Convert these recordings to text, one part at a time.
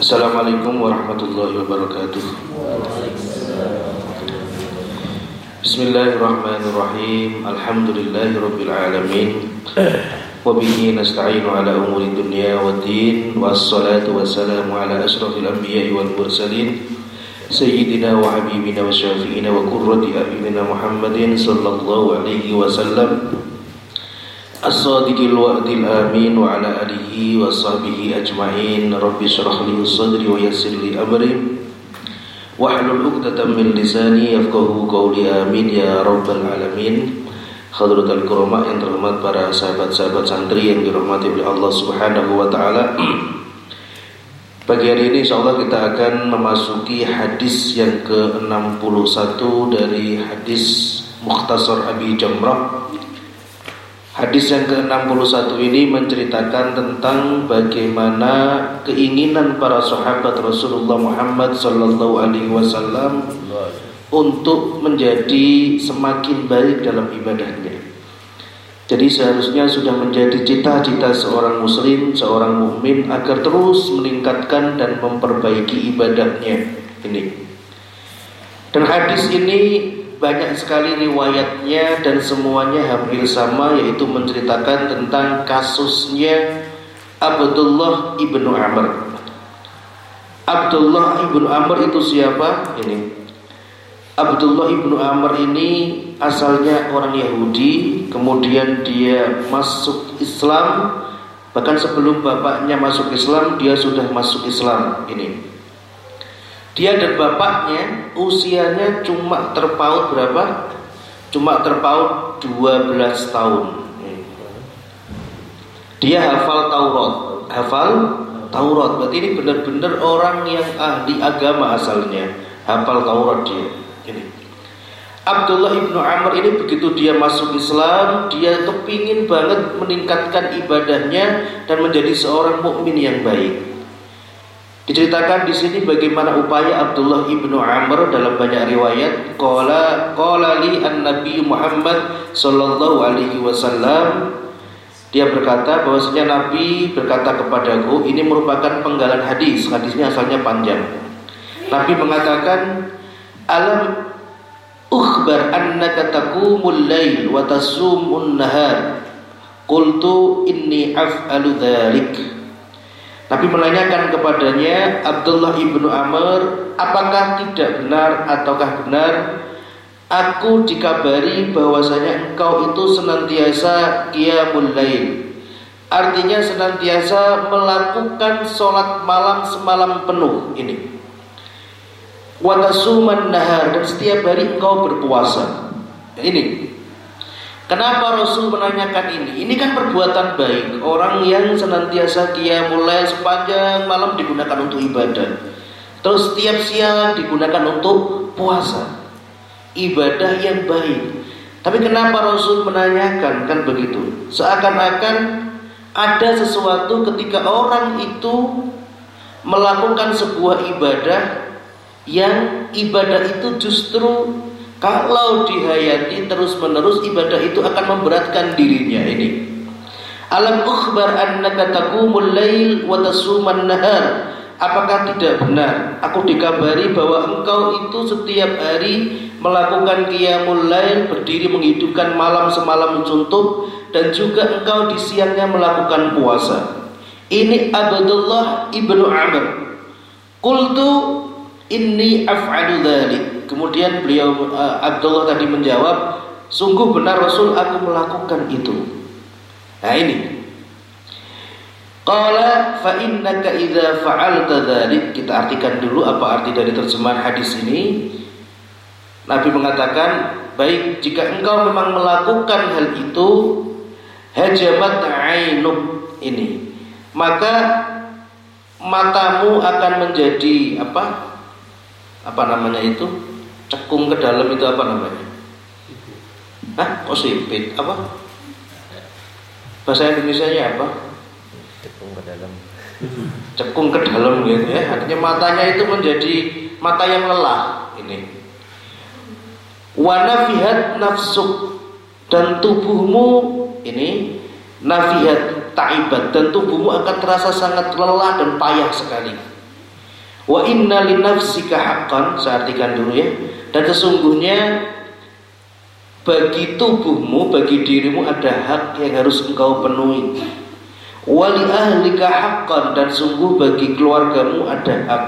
Assalamualaikum warahmatullahi wabarakatuh Bismillahirrahmanirrahim Alhamdulillahi rabbil alamin Wabihi nasta'inu ala umuri dunia wa din Wassalatu wassalamu ala asrafil anbiya wal mursalin Sayyidina wa habibina wa syafi'ina wa kurrati a'yunina Muhammadin sallallahu alaihi wasallam Wa alihi wa sahbihi ajma'in Rabbi syrah li sadri wa yassir li amri Wahlul uqdatan min lisani yafqahu qawli amin ya rabbal alamin Hadratul Kurama yang terhormat para sahabat-sahabat santri yang dirahmati oleh Allah Subhanahu wa taala. Pagi hari ini insyaallah kita akan memasuki hadis yang ke-61 dari hadis Mukhtasar Abi Jamrah. Hadis yang ke-61 ini menceritakan tentang bagaimana keinginan para sahabat Rasulullah Muhammad sallallahu alaihi wasallam untuk menjadi semakin baik dalam ibadahnya. Jadi seharusnya sudah menjadi cita-cita seorang muslim, seorang mukmin agar terus meningkatkan dan memperbaiki ibadahnya. Ini. Dan hadis ini banyak sekali riwayatnya dan semuanya hampir sama yaitu menceritakan tentang kasusnya Abdullah ibnu Amr. Abdullah ibnu Amr itu siapa? Ini Abdullah ibnu Amr ini asalnya orang Yahudi, kemudian dia masuk Islam. Bahkan sebelum bapaknya masuk Islam, dia sudah masuk Islam. Ini. Dia dan bapaknya usianya cuma terpaut berapa? Cuma terpaut 12 tahun. Dia hafal Taurat, hafal Taurat. Berarti ini benar-benar orang yang ahli agama asalnya, hafal Taurat dia. Ini. Abdullah ibnu Amr ini begitu dia masuk Islam, dia kepingin banget meningkatkan ibadahnya dan menjadi seorang mukmin yang baik. Diceritakan di sini bagaimana upaya Abdullah ibnu Amr dalam banyak riwayat. Qala qala li an Nabi Muhammad sallallahu alaihi wasallam dia berkata bahwasanya Nabi berkata kepadaku ini merupakan penggalan hadis. Hadisnya asalnya panjang. Nabi mengatakan alam ukhbar annaka taqumul lail wa tasumun nahar qultu inni af'alu dhalik Nabi menanyakan kepadanya Abdullah ibnu Amr apakah tidak benar ataukah benar aku dikabari bahwasanya engkau itu senantiasa qiyamul lail artinya senantiasa melakukan sholat malam semalam penuh ini watasuman nahar dan setiap hari engkau berpuasa. Ini. Kenapa Rasul menanyakan ini? Ini kan perbuatan baik. Orang yang senantiasa dia mulai sepanjang malam digunakan untuk ibadah. Terus setiap siang digunakan untuk puasa. Ibadah yang baik. Tapi kenapa Rasul menanyakan kan begitu? Seakan-akan ada sesuatu ketika orang itu melakukan sebuah ibadah yang ibadah itu justru kalau dihayati terus-menerus ibadah itu akan memberatkan dirinya ini. Alam ukhbar annaka taqumul lail wa tasuman nahar. Apakah tidak benar? Aku dikabari bahwa engkau itu setiap hari melakukan qiyamul lail, berdiri menghidupkan malam semalam suntuk dan juga engkau di siangnya melakukan puasa. Ini Abdullah ibnu Amr. Qultu Inni af'alu dzalik. Kemudian beliau uh, Abdullah tadi menjawab, sungguh benar Rasul aku melakukan itu. Nah ini. Qala fa innaka idza fa'alta dzalik. Kita artikan dulu apa arti dari terjemahan hadis ini. Nabi mengatakan, baik jika engkau memang melakukan hal itu, hajamat ainuk ini, maka matamu akan menjadi apa? apa namanya itu cekung ke dalam itu apa namanya? Hah? Oh sipit? Apa? Bahasa Indonesia nya apa? Cekung ke dalam. Cekung ke dalam gitu ya. Artinya matanya itu menjadi mata yang lelah ini. Wanafihat nafsuk dan tubuhmu ini nafihat taibat dan tubuhmu akan terasa sangat lelah dan payah sekali Wa inna linafsika haqqan, saya artikan dulu ya. Dan sesungguhnya bagi tubuhmu, bagi dirimu ada hak yang harus engkau penuhi. Wali ahlika haqqan dan sungguh bagi keluargamu ada hak.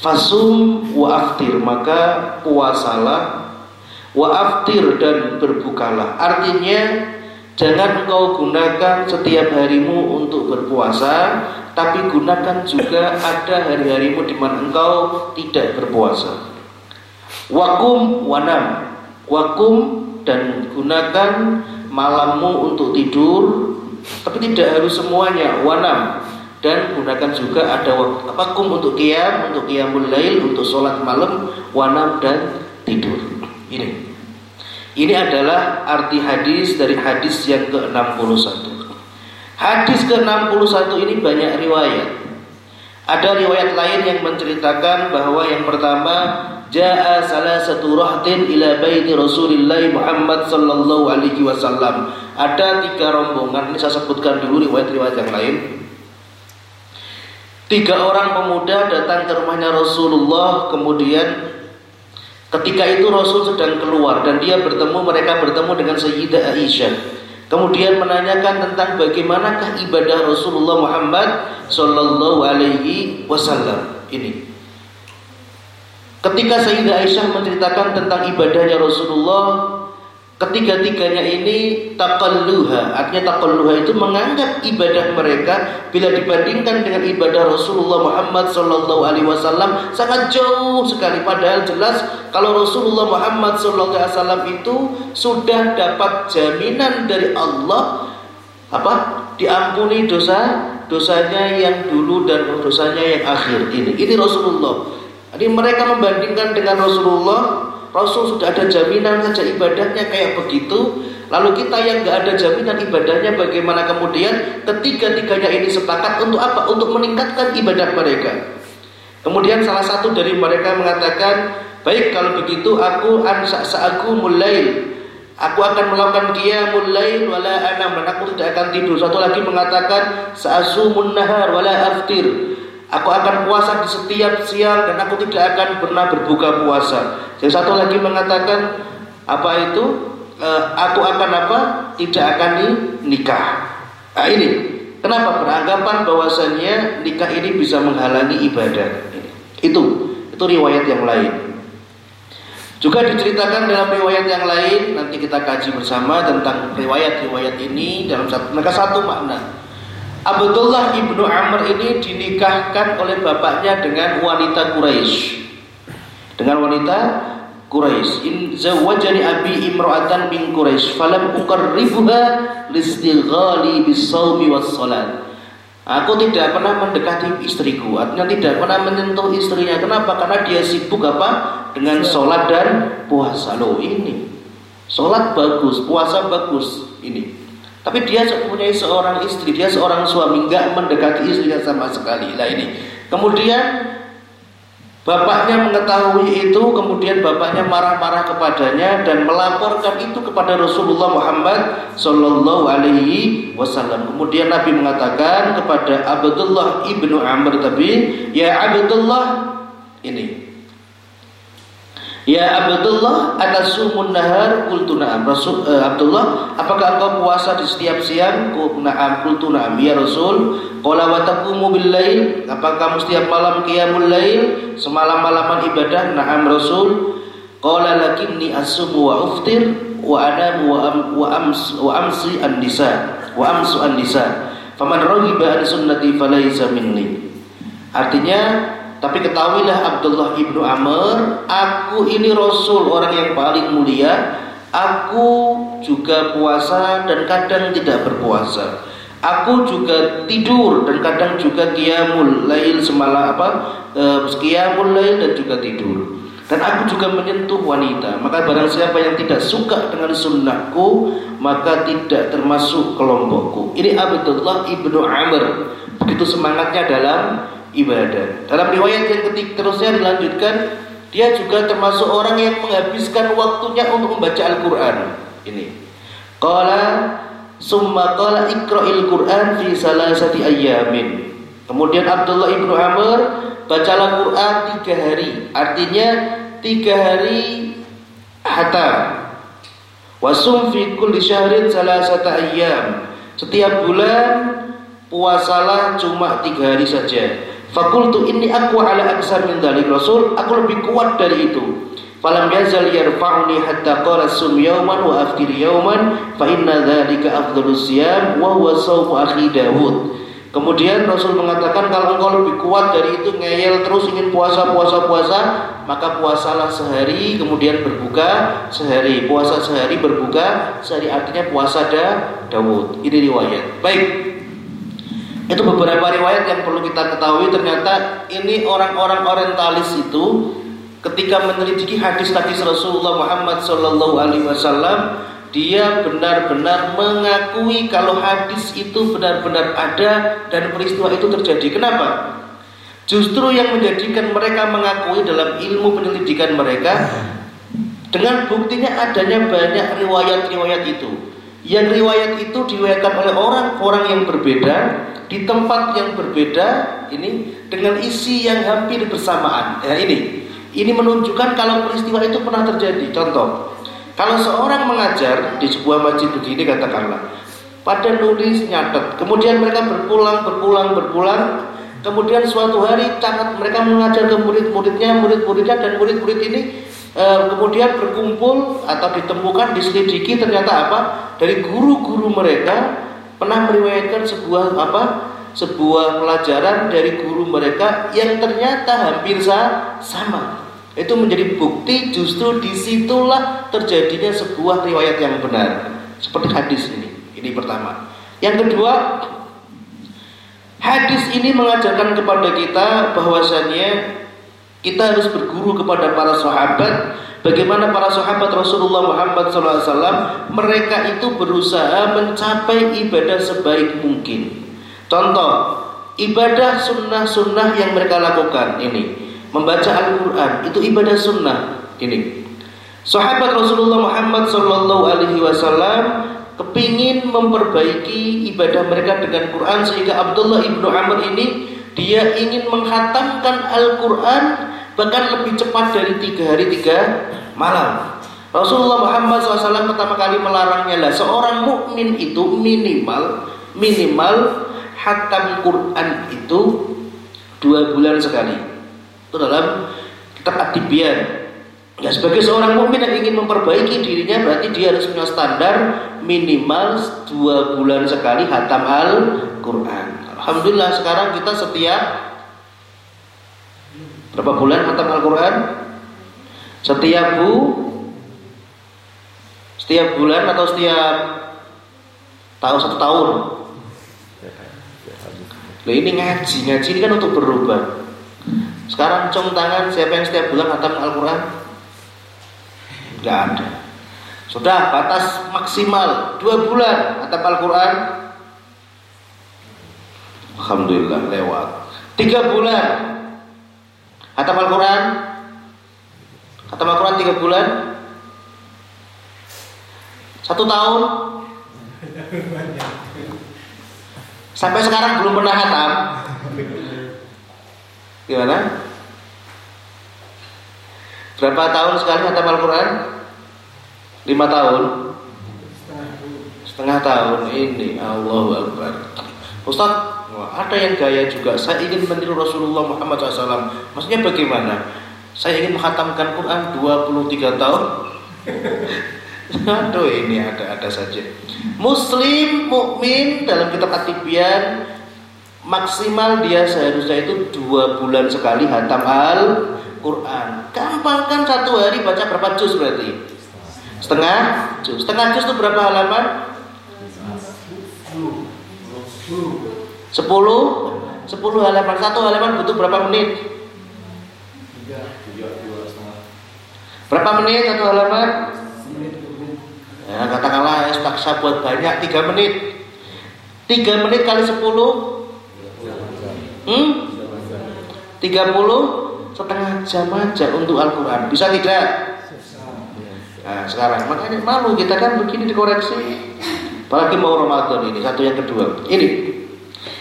Fasum wa aftir maka puasalah wa aftir dan berbukalah. Artinya jangan engkau gunakan setiap harimu untuk berpuasa, tapi gunakan juga ada hari-harimu di mana engkau tidak berpuasa. Wakum wanam, wakum dan gunakan malammu untuk tidur, tapi tidak harus semuanya. Wanam dan gunakan juga ada waktu apa kum untuk kiam, untuk qiyamul lail, untuk sholat malam, wanam dan tidur. Ini. Ini adalah arti hadis dari hadis yang ke-61. Hadis ke-61 ini banyak riwayat. Ada riwayat lain yang menceritakan bahwa yang pertama Ja'a salah satu rahtin ila baiti Rasulullah Muhammad sallallahu alaihi wasallam. Ada tiga rombongan, ini saya sebutkan dulu riwayat-riwayat yang lain. Tiga orang pemuda datang ke rumahnya Rasulullah Kemudian ketika itu Rasul sedang keluar Dan dia bertemu, mereka bertemu dengan Sayyidah Aisyah. Kemudian menanyakan tentang bagaimanakah ibadah Rasulullah Muhammad Sallallahu alaihi wasallam. Ini. Ketika Sayyidah Aisyah menceritakan tentang ibadahnya Rasulullah Ketiga-tiganya ini takalluha Artinya takalluha itu menganggap ibadah mereka Bila dibandingkan dengan ibadah Rasulullah Muhammad Sallallahu Alaihi Wasallam Sangat jauh sekali. Padahal jelas kalau Rasulullah Muhammad Sallallahu Alaihi Wasallam itu Sudah dapat jaminan dari Allah Apa? Diampuni dosa Dosanya yang dulu dan dosanya yang akhir Ini, ini Rasulullah. Jadi mereka membandingkan dengan Rasulullah Rasul sudah ada jaminan saja ibadahnya kayak begitu Lalu kita yang nggak ada jaminan ibadahnya Bagaimana kemudian ketiga-tiganya ini sepakat Untuk apa? Untuk meningkatkan ibadah mereka Kemudian salah satu dari mereka mengatakan Baik kalau begitu aku ansa aku mulai Aku akan melakukan qiyamul lail wala anam dan aku tidak akan tidur. Satu lagi mengatakan sa'asumun nahar wala aftir. Aku akan puasa di setiap siang dan aku tidak akan pernah berbuka puasa. Yang satu lagi mengatakan apa itu? E, aku akan apa? Tidak akan nikah. Nah, ini kenapa beranggapan bahwasannya nikah ini bisa menghalangi ibadah. Itu itu riwayat yang lain. Juga diceritakan dalam riwayat yang lain nanti kita kaji bersama tentang riwayat-riwayat ini dalam satu mereka satu makna. Abdullah ibnu Amr ini dinikahkan oleh bapaknya dengan wanita Quraisy. Dengan wanita Quraisy. In zawajani abi imra'atan min Quraisy falam uqarribuha listighali bisawmi was salat. Aku tidak pernah mendekati istriku, artinya tidak pernah menyentuh istrinya. Kenapa? Karena dia sibuk apa? Dengan sholat dan puasa. Loh ini, sholat bagus, puasa bagus. Ini tapi dia mempunyai seorang istri, dia seorang suami, nggak mendekati istrinya sama sekali. Lah ini. Kemudian bapaknya mengetahui itu, kemudian bapaknya marah-marah kepadanya dan melaporkan itu kepada Rasulullah Muhammad Sallallahu Alaihi Wasallam. Kemudian Nabi mengatakan kepada Abdullah ibnu Amr tadi, ya Abdullah ini Ya Abdullah atasumun nahar qultu na'am. Rasul uh, Abdullah, apakah engkau puasa di setiap siang? Qultu na'am, qultu na'am. Ya Rasul, qala wa taqumu bil lail? Apakah kamu setiap malam qiyamul lail? Semalam-malaman ibadah? Na'am Rasul. Qala lakinni asumu wa uftir wa anamu wa, am, wa, ams, wa amsi an-nisa wa amsu an-nisa. Faman raghiba an sunnati falaysa minni. Artinya tapi ketahuilah Abdullah ibnu Amr, aku ini Rasul orang yang paling mulia. Aku juga puasa dan kadang tidak berpuasa. Aku juga tidur dan kadang juga qiyamul lail semalam apa? E, qiyamul lail dan juga tidur. Dan aku juga menyentuh wanita. Maka barang siapa yang tidak suka dengan sunnahku, maka tidak termasuk kelompokku. Ini Abdullah ibnu Amr. Begitu semangatnya dalam ibadah. Dalam riwayat yang ketiga terusnya dilanjutkan, dia juga termasuk orang yang menghabiskan waktunya untuk membaca Al-Qur'an. Ini. Qala summa qala iqra'il Qur'an fi salasati ayyamin. Kemudian Abdullah ibnu Amr bacalah Quran tiga hari. Artinya tiga hari hatam. Wasum fi kulli syahrin salasata ayyam. Setiap bulan puasalah cuma tiga hari saja. Fakultu ini aku ala aksar min dalik Rasul, aku lebih kuat dari itu. Falam yazal yarfa'uni hatta qala sum yawman wa aftir yawman fa inna dzalika afdhalus siyam wa huwa shaumu akhi Dawud. Kemudian Rasul mengatakan kalau engkau lebih kuat dari itu ngeyel terus ingin puasa puasa puasa maka puasalah sehari kemudian berbuka sehari. Puasa sehari berbuka sehari artinya puasa ada Dawud. Ini riwayat. Baik itu beberapa riwayat yang perlu kita ketahui ternyata ini orang-orang orientalis itu ketika meneliti hadis-hadis Rasulullah Muhammad Sallallahu Alaihi Wasallam dia benar-benar mengakui kalau hadis itu benar-benar ada dan peristiwa itu terjadi. Kenapa? Justru yang menjadikan mereka mengakui dalam ilmu penyelidikan mereka dengan buktinya adanya banyak riwayat-riwayat itu. Yang riwayat itu diriwayatkan oleh orang-orang yang berbeda di tempat yang berbeda ini dengan isi yang hampir bersamaan. Ya ini. Ini menunjukkan kalau peristiwa itu pernah terjadi. Contoh, kalau seorang mengajar di sebuah masjid begini katakanlah, pada nulis nyatet, kemudian mereka berpulang, berpulang, berpulang, kemudian suatu hari sangat mereka mengajar ke murid-muridnya, murid-muridnya dan murid-murid ini e, kemudian berkumpul atau ditemukan diselidiki ternyata apa? Dari guru-guru mereka pernah meriwayatkan sebuah apa? sebuah pelajaran dari guru mereka yang ternyata hampir sama itu menjadi bukti justru di situlah terjadinya sebuah riwayat yang benar seperti hadis ini ini pertama yang kedua hadis ini mengajarkan kepada kita bahwasannya kita harus berguru kepada para sahabat. Bagaimana para sahabat Rasulullah Muhammad SAW mereka itu berusaha mencapai ibadah sebaik mungkin. Contoh ibadah sunnah-sunnah yang mereka lakukan ini. Membaca Al-Quran itu ibadah sunnah. Ini. Sahabat Rasulullah Muhammad Wasallam kepingin memperbaiki ibadah mereka dengan Quran sehingga Abdullah ibnu Amr ini dia ingin menghatamkan Al-Quran bahkan lebih cepat dari tiga hari tiga malam Rasulullah Muhammad SAW pertama kali melarangnya lah seorang mukmin itu minimal minimal hatam Quran itu dua bulan sekali itu dalam kitab Adibian. Ya sebagai seorang mukmin yang ingin memperbaiki dirinya berarti dia harus punya standar minimal dua bulan sekali hatam al Quran. Alhamdulillah sekarang kita setiap berapa bulan hatam al Quran? Setiap bu, setiap bulan atau setiap tahun satu tahun? Loh ini ngaji, ngaji ini kan untuk berubah. Sekarang cung tangan siapa yang setiap bulan khatam Al-Quran? Ada. Sudah batas maksimal dua bulan khatam Al-Quran. Alhamdulillah lewat. Tiga bulan khatam Al-Quran. Khatam Al-Quran tiga bulan. Satu tahun. Sampai sekarang belum pernah khatam. Gimana? Berapa tahun sekali khatam Al-Quran? Lima tahun? Setengah tahun ini Allahu Akbar Ustaz, ada yang gaya juga Saya ingin meniru Rasulullah Muhammad SAW Maksudnya bagaimana? Saya ingin menghatamkan Quran 23 tahun Aduh ini ada-ada saja Muslim, mukmin dalam kitab Atibian maksimal dia seharusnya itu dua bulan sekali hatam al Quran. Gampang kan satu hari baca berapa juz berarti? Setengah juz. Setengah juz itu berapa halaman? Sepuluh. Sepuluh halaman. Satu halaman butuh berapa menit? Berapa menit satu halaman? Ya, katakanlah ya, buat banyak tiga menit. Tiga menit kali sepuluh Hmm? 30 setengah jam aja untuk Al-Quran Bisa tidak? Nah sekarang makanya malu kita kan begini dikoreksi Apalagi mau Ramadan ini Satu yang kedua Ini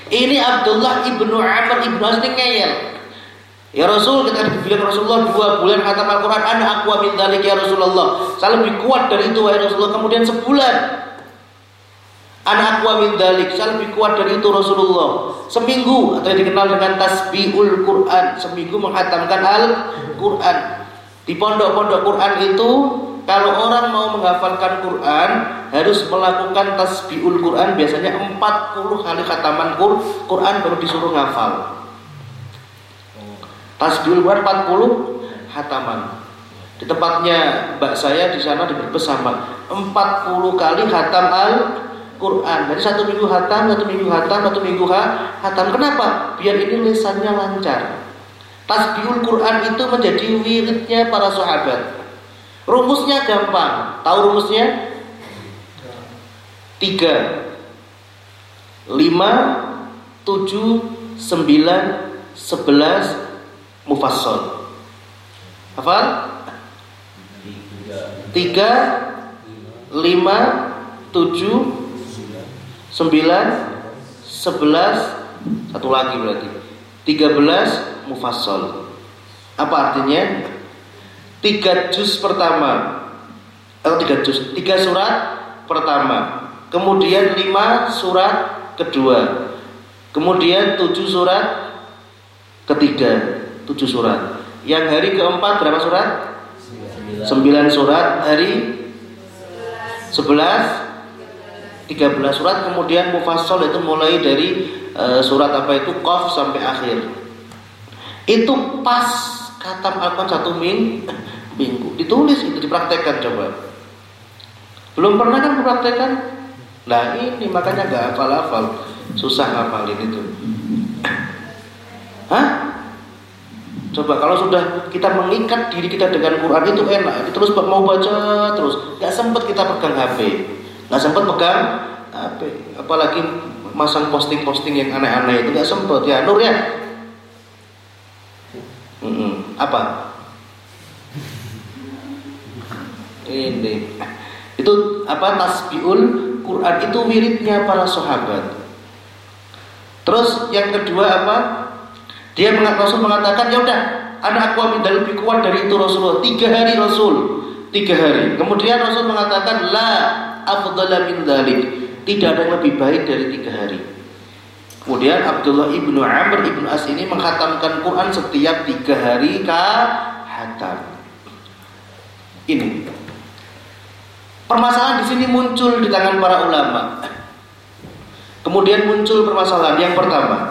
Ini Abdullah ibnu Amr ibnu As ini ngeyel. Ya Rasul, kita bilang Rasulullah dua bulan khatam Al-Quran, ana aku min dalik ya Rasulullah. Saya lebih kuat dari itu wahai Rasulullah. Kemudian sebulan, ana aku min dalik. Saya lebih kuat dari itu Rasulullah. Seminggu atau yang dikenal dengan tasbihul Quran, seminggu menghatamkan Al-Quran. Di pondok-pondok Quran itu kalau orang mau menghafalkan Quran harus melakukan tasbihul Quran biasanya 40 kali khataman Quran baru disuruh ngafal. Tasbihul Quran 40 khataman. Di tempatnya mbak saya di sana di Brebes sama 40 kali khatam Al-Quran. Jadi satu minggu khatam, satu minggu khatam, satu minggu khatam. Kenapa? Biar ini lisannya lancar. Tasbihul Quran itu menjadi wiridnya para sahabat. Rumusnya gampang. Tahu rumusnya? Tiga, lima, tujuh, sembilan, sebelas, mufassal. Hafal? Tiga, lima, tujuh, sembilan, sebelas, satu lagi berarti. Tiga belas mufassal. Apa artinya? Tiga juz pertama atau tiga juz, tiga surat pertama, kemudian lima surat kedua, kemudian tujuh surat ketiga, tujuh surat. Yang hari keempat berapa surat? Sembilan surat. Hari sebelas, tiga belas surat. Kemudian mufassal itu mulai dari uh, surat apa itu qaf sampai akhir. Itu pas kata Al-Quran satu ming, minggu. Ditulis itu dipraktekkan coba. Belum pernah kan dipraktekkan? Nah ini makanya nggak hafal-hafal, susah hafalin itu. Hah? Coba kalau sudah kita mengikat diri kita dengan Quran itu enak, terus mau baca terus, nggak sempat kita pegang HP, nggak sempat pegang HP, apalagi masang posting-posting yang aneh-aneh itu nggak sempat ya Nur ya. Hmm, apa? Ini itu apa tasbiul Quran itu wiridnya para sahabat. Terus yang kedua apa? Dia Rasul mengatakan, ya udah, anak aku ambil lebih kuat dari itu Rasulullah. Tiga hari Rasul, tiga hari. Kemudian Rasul mengatakan, la afdala min dalik. Tidak ada yang lebih baik dari tiga hari. Kemudian Abdullah ibnu Amr ibnu As ini menghatamkan Quran setiap tiga hari hatam. Ini permasalahan di sini muncul di tangan para ulama. Kemudian muncul permasalahan yang pertama,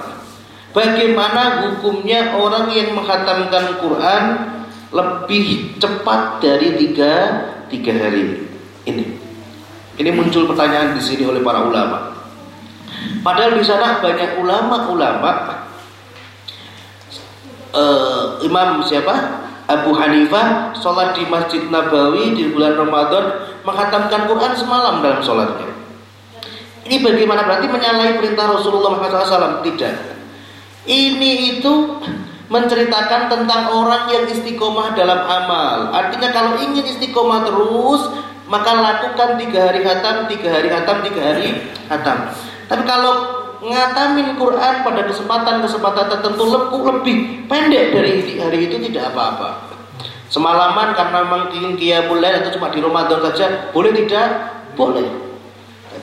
Bagaimana hukumnya orang yang menghatamkan Quran lebih cepat dari tiga, tiga hari? Ini, ini muncul pertanyaan di sini oleh para ulama. Padahal di sana banyak ulama-ulama, uh, Imam siapa? Abu Hanifah sholat di Masjid Nabawi di bulan Ramadan menghatamkan Quran semalam dalam sholatnya. Ini bagaimana berarti menyalahi perintah Rasulullah SAW? Tidak. Ini itu menceritakan tentang orang yang istiqomah dalam amal. Artinya kalau ingin istiqomah terus, maka lakukan tiga hari hatam, tiga hari hatam, tiga hari hatam. Tapi kalau ngatamin Quran pada kesempatan-kesempatan tertentu lebih pendek dari hari itu tidak apa-apa. Semalaman karena memang ingin qiyamul atau cuma di Ramadan saja, boleh tidak? Boleh.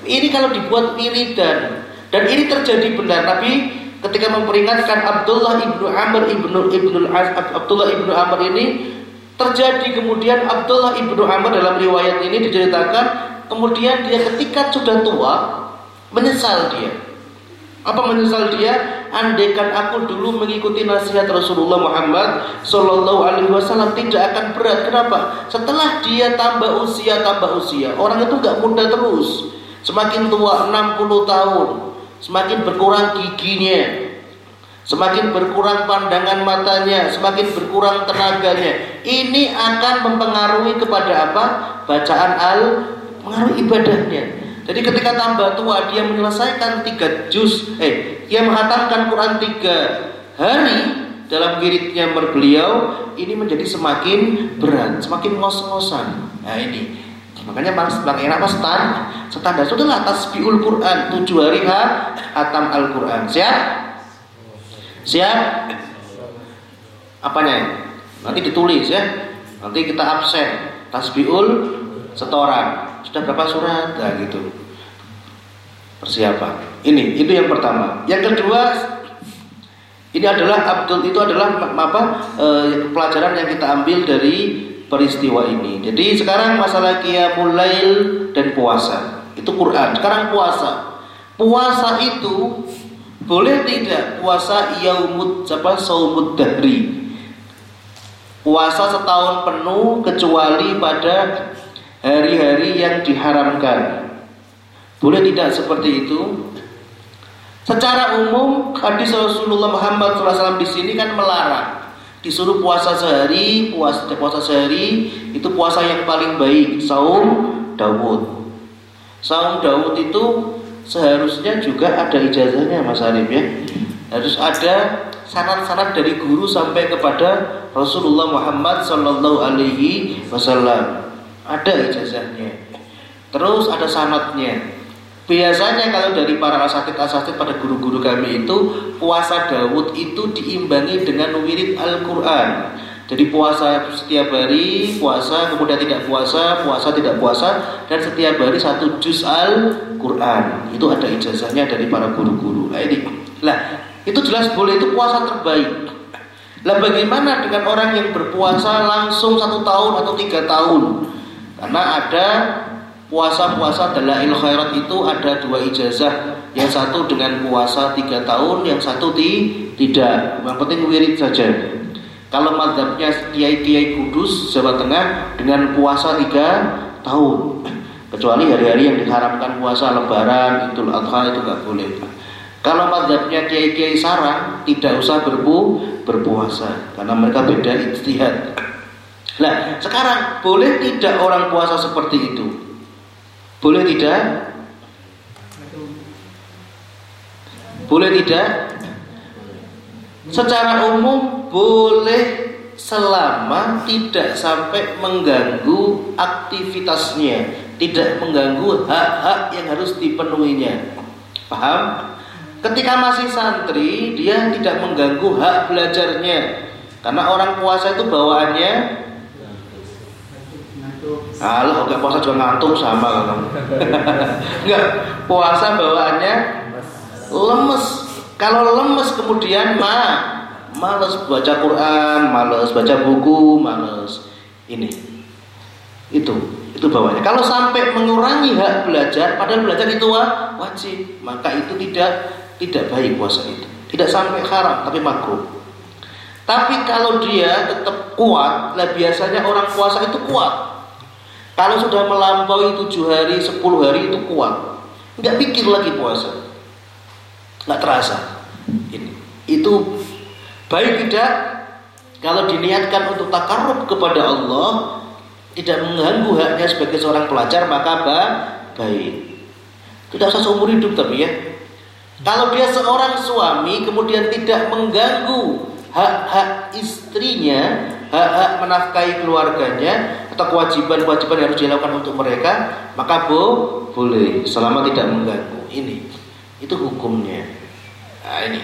Ini kalau dibuat wiridan dan ini terjadi benar Nabi ketika memperingatkan Abdullah ibnu Amr ibnu ibnu Abdullah ibnu Amr ini terjadi kemudian Abdullah ibnu Amr dalam riwayat ini diceritakan kemudian dia ketika sudah tua menyesal dia. Apa menyesal dia? Andaikan aku dulu mengikuti nasihat Rasulullah Muhammad Sallallahu Alaihi Wasallam tidak akan berat. Kenapa? Setelah dia tambah usia tambah usia orang itu nggak muda terus. Semakin tua 60 tahun. Semakin berkurang giginya, semakin berkurang pandangan matanya, semakin berkurang tenaganya. Ini akan mempengaruhi kepada apa? Bacaan al, pengaruh ibadahnya. Jadi ketika tambah tua dia menyelesaikan tiga juz, eh dia mengatakan Quran tiga hari dalam wiridnya berbeliau ini menjadi semakin berat, semakin ngos-ngosan. Nah ini Makanya Mas Bang Era apa stand standar sudahlah tasbihul Quran tujuh hari ha, hatam Al Quran. Siap? Siap? Apanya? Nanti ditulis ya. Nanti kita absen tasbihul setoran. Sudah berapa surat? Nah gitu. Persiapan. Ini itu yang pertama. Yang kedua ini adalah Abdul itu adalah apa e, pelajaran yang kita ambil dari peristiwa ini. Jadi sekarang masalah qiyamul lail dan puasa. Itu Quran. Sekarang puasa. Puasa itu boleh tidak puasa yaumud apa saumud dahri. Puasa setahun penuh kecuali pada hari-hari yang diharamkan. Boleh tidak seperti itu? Secara umum hadis Rasulullah Muhammad SAW di sini kan melarang disuruh puasa sehari, puasa puasa sehari itu puasa yang paling baik, saum Dawud. Saum Dawud itu seharusnya juga ada ijazahnya Mas Arif ya. Harus ada sanad-sanad dari guru sampai kepada Rasulullah Muhammad Sallallahu Alaihi Wasallam. Ada ijazahnya. Terus ada sanatnya. Biasanya kalau dari para asatid-asatid pada guru-guru kami itu puasa Dawud itu diimbangi dengan wirid Al-Quran. Jadi puasa setiap hari, puasa kemudian tidak puasa, puasa tidak puasa dan setiap hari satu juz Al-Quran. Itu ada ijazahnya dari para guru-guru. Nah ini, lah itu jelas boleh itu puasa terbaik. Lah bagaimana dengan orang yang berpuasa langsung satu tahun atau tiga tahun? Karena ada puasa-puasa dalail khairat itu ada dua ijazah. Yang satu dengan puasa tiga tahun yang satu di, tidak. Yang penting wirid saja. Kalau madhabnya kiai-kiai kudus Jawa Tengah dengan puasa tiga tahun. Kecuali hari-hari yang diharamkan puasa lebaran idul adha itu nggak boleh. Kalau madhabnya kiai-kiai sarang tidak usah berpu berpuasa. Karena mereka beda ijtihad Nah, sekarang boleh tidak orang puasa seperti itu? Boleh tidak? Boleh tidak? Secara umum boleh selama tidak sampai mengganggu aktivitasnya, tidak mengganggu hak-hak yang harus dipenuhinya. Paham? Ketika masih santri, dia tidak mengganggu hak belajarnya. Karena orang puasa itu bawaannya Halo, enggak puasa juga ngantuk sama kan enggak, puasa bawaannya lemes. Kalau lemes kemudian ma males baca Quran, males baca buku, males ini. Itu, itu bawahnya. Kalau sampai mengurangi hak belajar, padahal belajar itu wajib, maka itu tidak tidak baik puasa itu. Tidak sampai haram, tapi makruh. Tapi kalau dia tetap kuat, lah biasanya orang puasa itu kuat. Kalau sudah melampaui tujuh hari, sepuluh hari itu kuat. Nggak pikir lagi puasa. Nggak terasa. Ini. Itu baik tidak kalau diniatkan untuk takarub kepada Allah tidak mengganggu haknya sebagai seorang pelajar maka baik. Tidak usah seumur hidup tapi ya. Kalau dia seorang suami kemudian tidak mengganggu hak-hak istrinya, hak-hak menafkahi keluarganya atau kewajiban-kewajiban yang harus dilakukan untuk mereka, maka bo, boleh selama tidak mengganggu. Ini itu hukumnya. Nah, ini.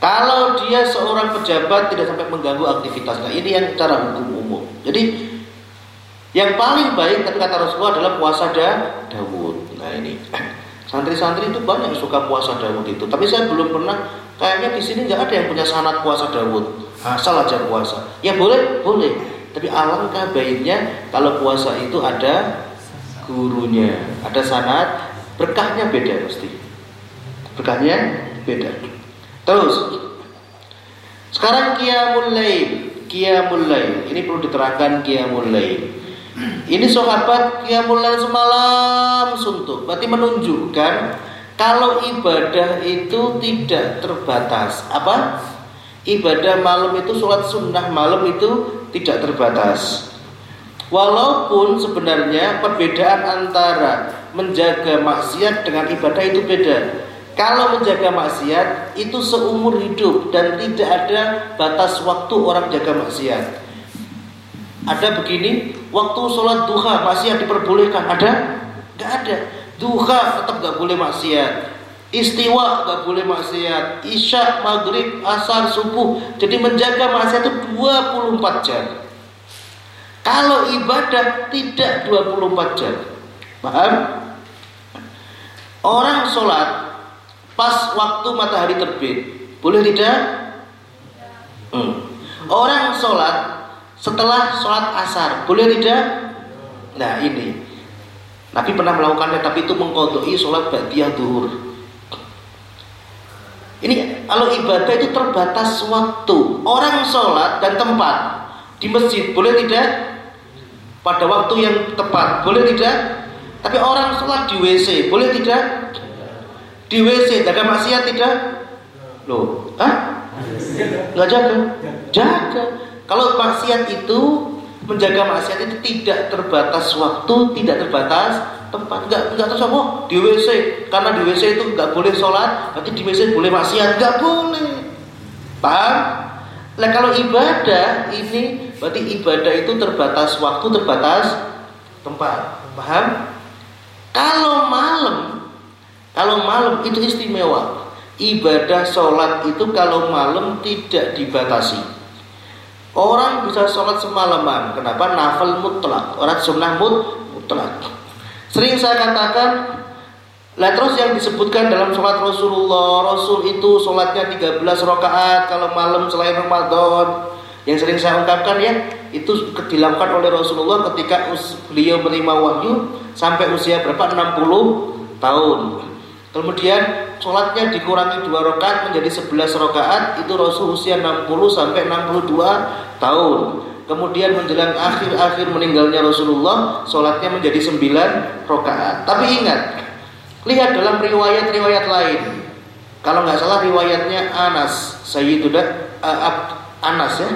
Kalau dia seorang pejabat tidak sampai mengganggu aktivitas, nah ini yang cara hukum umum. Jadi yang paling baik kata Rasulullah adalah puasa da Dawud. Nah ini santri-santri itu banyak suka puasa Dawud itu. Tapi saya belum pernah Kayaknya di sini nggak ada yang punya sanat puasa Dawud. Asal aja puasa. Ya boleh, boleh. Tapi alangkah baiknya kalau puasa itu ada gurunya, ada sanat, berkahnya beda pasti. Berkahnya beda. Terus sekarang qiyamul lail, qiyamul lail. Ini perlu diterangkan qiyamul lail. Ini sahabat qiyamul lail semalam suntuk. Berarti menunjukkan kalau ibadah itu tidak terbatas, apa? Ibadah malam itu sholat sunnah malam itu tidak terbatas. Walaupun sebenarnya perbedaan antara menjaga maksiat dengan ibadah itu beda. Kalau menjaga maksiat itu seumur hidup dan tidak ada batas waktu orang jaga maksiat. Ada begini, waktu sholat duha masih diperbolehkan. Ada? Gak ada. Duha tetap gak boleh maksiat. Istiwa gak boleh maksiat. Isya, maghrib, asar, subuh. Jadi menjaga maksiat itu 24 jam. Kalau ibadah tidak 24 jam. Paham? Orang sholat pas waktu matahari terbit. Boleh tidak? Hmm. Orang sholat setelah sholat asar. Boleh tidak? Nah ini. Nabi pernah melakukannya tapi itu mengkodoi sholat ba'diyah duhur. Ini kalau ibadah itu terbatas waktu. Orang sholat dan tempat di masjid boleh tidak? Pada waktu yang tepat boleh tidak? Tapi orang sholat di WC boleh tidak? Di WC jaga maksiat tidak? Loh, ah? Nggak jaga? Jaga. Kalau maksiat itu menjaga maksiat itu tidak terbatas waktu, tidak terbatas tempat. Enggak enggak terus apa? Di WC. Karena di WC itu enggak boleh sholat, berarti di WC boleh maksiat, enggak boleh. Paham? Nah kalau ibadah ini berarti ibadah itu terbatas waktu, terbatas tempat. Paham? Kalau malam, kalau malam itu istimewa. Ibadah sholat itu kalau malam tidak dibatasi. Orang bisa sholat semalaman. Kenapa? Nafal mutlak. Orang sunnah mut mutlak. Sering saya katakan, lah terus yang disebutkan dalam sholat Rasulullah, Rasul itu sholatnya 13 rakaat kalau malam selain Ramadan. Yang sering saya ungkapkan ya, itu dilakukan oleh Rasulullah ketika beliau menerima wahyu sampai usia berapa? 60 tahun. Kemudian sholatnya dikurangi dua rakaat menjadi 11 rakaat itu Rasul usia 60 sampai 62 tahun. Kemudian menjelang akhir-akhir meninggalnya Rasulullah sholatnya menjadi 9 rakaat. Tapi ingat, lihat dalam riwayat-riwayat lain. Kalau nggak salah riwayatnya Anas, Sayyidudah uh, Anas ya.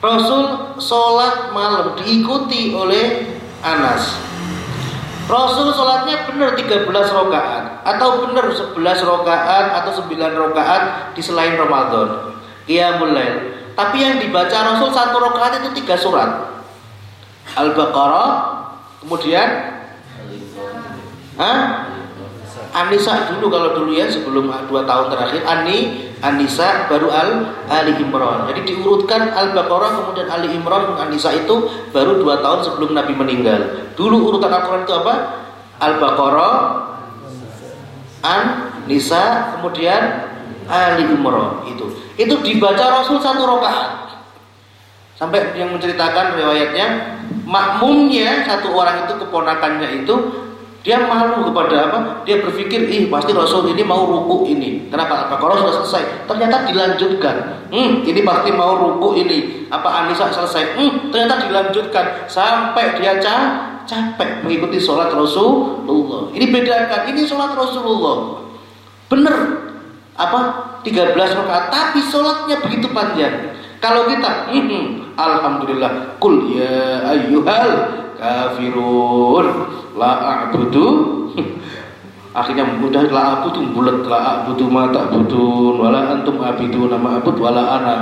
Rasul sholat malam diikuti oleh Anas. Rasul sholatnya benar 13 rakaat atau benar 11 rakaat atau 9 rakaat di selain Ramadan. Qiyamul Lail. Tapi yang dibaca Rasul satu rakaat itu tiga surat. Al-Baqarah, kemudian Hah? Anisa dulu kalau dulu ya sebelum dua tahun terakhir Ani Anisa baru Al Ali Imran. Jadi diurutkan Al Baqarah kemudian Ali Imran Anisa itu baru dua tahun sebelum Nabi meninggal. Dulu urutan Al Quran itu apa? Al Baqarah, An Nisa kemudian Ali Imran itu. Itu dibaca Rasul satu rakaat. Sampai yang menceritakan riwayatnya makmumnya satu orang itu keponakannya itu dia malu kepada apa? Dia berpikir, ih pasti Rasul ini mau ruku ini. Kenapa? Al-Baqarah sudah selesai. Ternyata dilanjutkan. Hmm, ini pasti mau ruku ini. Apa Anisa selesai? Hmm, ternyata dilanjutkan sampai dia capek mengikuti sholat Rasulullah. Ini bedakan. Ini sholat Rasulullah. Bener. Apa? 13 rakaat. Tapi sholatnya begitu panjang. Kalau kita, hmm, alhamdulillah, kul ya ayyuhal kafirun la a'budu akhirnya mudah la a'budu bulat la a'budu ma ta'budun wala antum abidu nama abud wala ana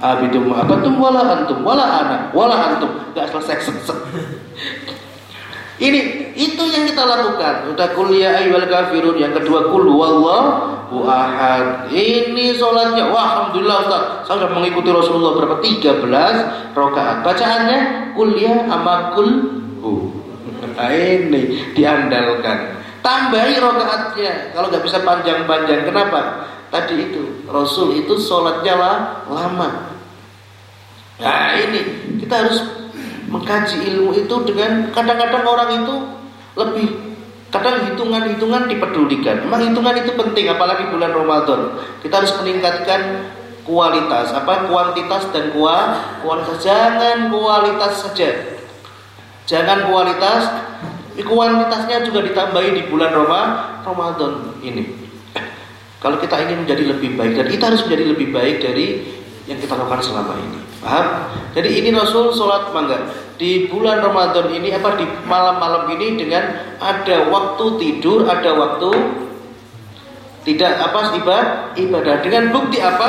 abidu ma abatum wala antum wala ana wala antum enggak selesai sek ini itu yang kita lakukan. Udah kuliah ayyuhal kafirun. Yang kedua kul wallahu ahad. Ini sholatnya. Wah, alhamdulillah Ustaz. Saya sudah mengikuti Rasulullah berapa? 13 rakaat. Bacaannya kuliah sama kul Nah ini diandalkan. Tambahi rokaatnya. Kalau nggak bisa panjang-panjang, kenapa? Tadi itu Rasul itu sholatnya lah lama. Nah ini kita harus mengkaji ilmu itu dengan kadang-kadang orang itu lebih kadang hitungan-hitungan dipedulikan. Memang hitungan itu penting, apalagi bulan Ramadan. Kita harus meningkatkan kualitas, apa kuantitas dan kualitas. Jangan kualitas saja, Jangan kualitas, kuantitasnya juga ditambahi di bulan Roma, Ramadan ini. Kalau kita ingin menjadi lebih baik dan kita harus menjadi lebih baik dari yang kita lakukan selama ini. Paham? Jadi ini Rasul sholat mangga di bulan Ramadan ini apa di malam-malam ini dengan ada waktu tidur, ada waktu tidak apa ibadah ibadah dengan bukti apa?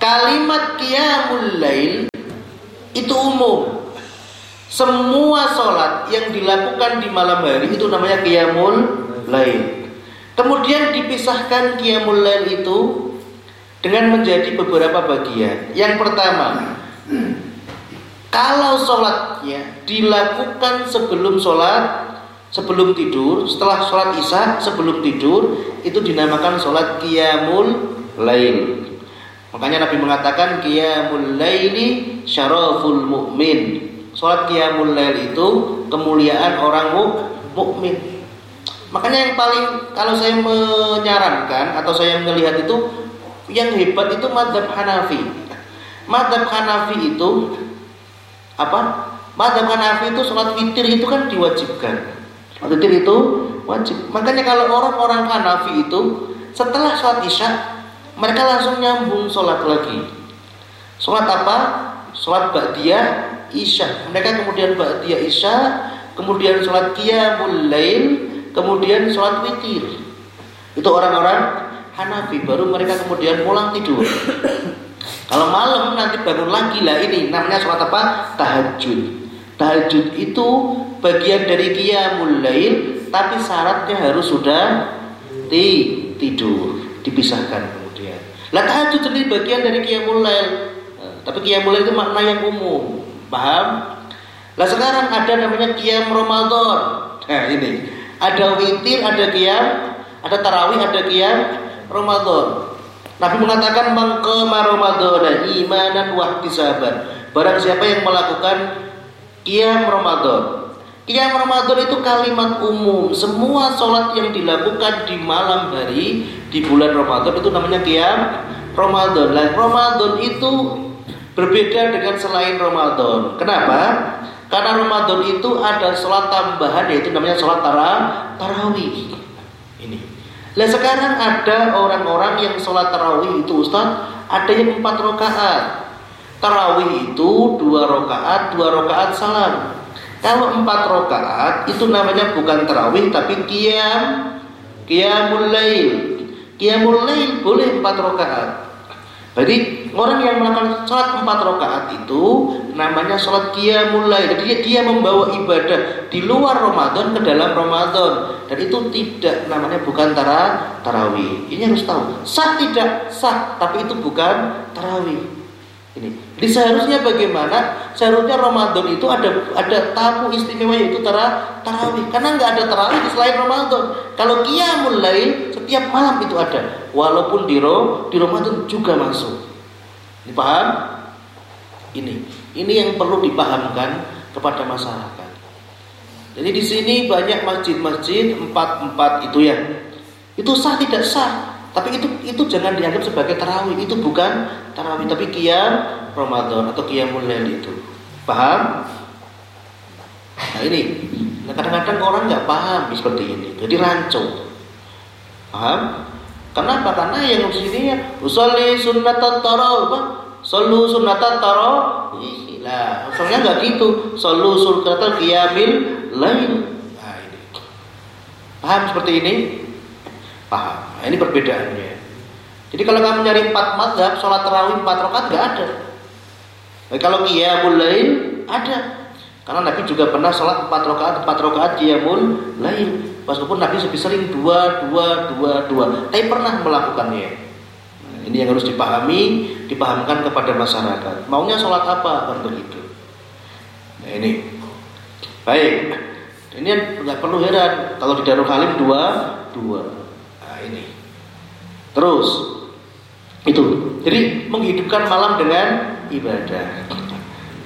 Kalimat qiyamul lail itu umum. Semua sholat yang dilakukan di malam hari itu namanya qiyamul lail. Kemudian dipisahkan qiyamul lail itu dengan menjadi beberapa bagian. Yang pertama, kalau sholatnya dilakukan sebelum sholat, sebelum tidur, setelah sholat isya, sebelum tidur, itu dinamakan sholat qiyamul lail. Makanya Nabi mengatakan qiyamul laili syaraful mu'min. Salat qiyamul lail itu kemuliaan orang mukmin. Makanya yang paling kalau saya menyarankan atau saya melihat itu yang hebat itu madhab Hanafi. Madhab Hanafi itu apa? Madhab Hanafi itu sholat witir itu kan diwajibkan. Sholat witir itu wajib. Makanya kalau orang-orang Hanafi itu setelah sholat isya mereka langsung nyambung sholat lagi. Sholat apa? Sholat ba'diyah isya. Mereka kemudian ba'diyah isya, kemudian sholat qiyamul lail, kemudian sholat witir. Itu orang-orang Hanafi baru mereka kemudian pulang tidur. Kalau malam nanti bangun lagi lah ini namanya sholat apa? Tahajud. Tahajud itu bagian dari qiyamul lail tapi syaratnya harus sudah tidur, dipisahkan. Lah tahajud sendiri bagian dari qiyamul lail. Tapi qiyamul lail itu makna yang umum. Paham? Lah sekarang ada namanya qiyam Ramadan. Nah, ini. Ada witir, ada qiyam, ada tarawih, ada qiyam Ramadan. Nabi mengatakan mangkama Ramadan imanan wa ihtisaban. Barang siapa yang melakukan qiyam Ramadan. Qiyam Ramadan itu kalimat umum. Semua sholat yang dilakukan di malam hari di bulan Ramadan itu namanya qiyam Ramadan. Lah Ramadan itu berbeda dengan selain Ramadan. Kenapa? Karena Ramadan itu ada sholat tambahan yaitu namanya sholat tara, tarawih. Ini. Lah sekarang ada orang-orang yang sholat tarawih itu Ustaz ada yang empat rakaat. Tarawih itu dua rakaat, dua rakaat salam. Kalau empat rakaat itu namanya bukan tarawih tapi qiyam qiyamul lail. Qiyamul lail boleh empat rakaat. Jadi orang yang melakukan sholat empat rakaat itu namanya sholat lail. Jadi dia membawa ibadah di luar Ramadan ke dalam Ramadan dan itu tidak namanya bukan tara tarawih. Ini harus tahu. Sah tidak sah, tapi itu bukan tarawih. Ini. Jadi seharusnya bagaimana? Seharusnya Ramadan itu ada ada tamu istimewa yaitu tara, tarawih. Karena nggak ada tarawih selain Ramadan. Kalau qiyamul lail setiap malam itu ada. Walaupun di ro, di Ramadan juga masuk. Ini paham? Ini. Ini yang perlu dipahamkan kepada masyarakat. Jadi di sini banyak masjid-masjid empat-empat itu ya. Itu sah tidak sah? Tapi itu itu jangan dianggap sebagai tarawih. Itu bukan tarawih, tapi qiyam Ramadan atau qiyamul lail itu. Paham? Nah ini, nah, kadang-kadang orang nggak paham seperti ini, jadi rancu. Paham? Kenapa? Karena yang di sini usolli sunnatan tarawih, Solu sunnatan tarawih. Lah, maksudnya nggak gitu. Solu sunnatan qiyamil lail. Nah ini. Paham seperti ini? Paham. Nah, ini perbedaannya. Jadi kalau kamu nyari empat madhab, sholat terawih empat rakaat nggak ada. Nah, kalau qiyamul lail ada. Karena Nabi juga pernah sholat empat rakaat, empat rakaat qiyamul lail. Meskipun Nabi lebih sering dua, dua, dua, dua. Tapi pernah melakukannya. Nah, ini yang harus dipahami, dipahamkan kepada masyarakat. Maunya sholat apa? Kan begitu. Nah ini. Baik. Ini nggak perlu heran kalau di Darul Halim dua, dua ini. Terus itu. Jadi menghidupkan malam dengan ibadah.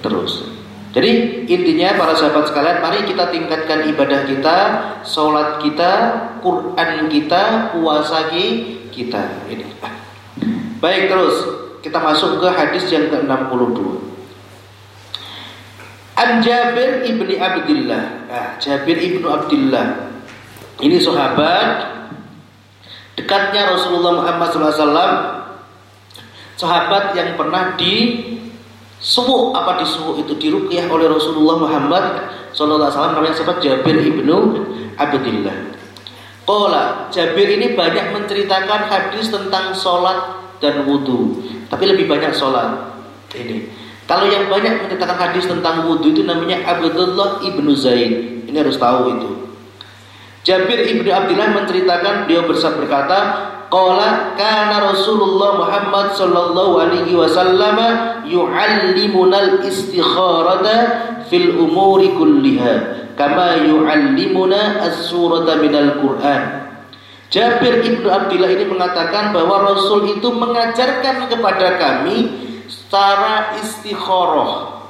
Terus. Jadi intinya para sahabat sekalian, mari kita tingkatkan ibadah kita, sholat kita, Quran kita, puasa kita. Ini. Baik terus kita masuk ke hadis yang ke-62. An Jabir ibni Abdullah. Nah, Jabir ibnu Abdullah. Ini sahabat dekatnya Rasulullah Muhammad SAW sahabat yang pernah di suwuk apa di suwuk itu diruqyah oleh Rasulullah Muhammad SAW namanya sahabat Jabir ibnu Abdullah. Kola Jabir ini banyak menceritakan hadis tentang sholat dan wudhu, tapi lebih banyak sholat ini. Kalau yang banyak menceritakan hadis tentang wudhu itu namanya Abdullah ibnu Zaid. Ini harus tahu itu. Jabir ibnu Abdullah menceritakan beliau bersabda berkata, Qala kana Rasulullah Muhammad sallallahu alaihi wasallam yu'allimuna al-istikharata fil umuri kulliha kama yu'allimuna as-surata minal Qur'an. Jabir ibnu Abdullah ini mengatakan bahwa Rasul itu mengajarkan kepada kami secara istikharah.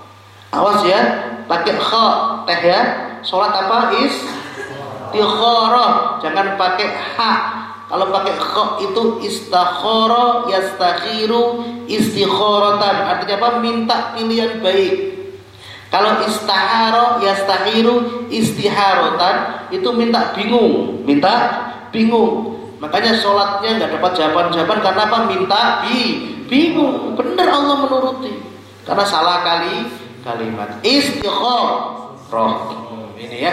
Awas ya, pakai kha teh ya. Salat apa? Istikharah. Jangan pakai ha. Kalau pakai kha itu istakhara yastakhiru istikharatan. Artinya apa? Minta pilihan baik. Kalau istahara yastakhiru istiharatan itu minta bingung, minta bingung. Makanya sholatnya nggak dapat jawaban-jawaban karena apa? Minta bi bingung. Benar Allah menuruti. Karena salah kali kalimat. Istikharah. Ini ya.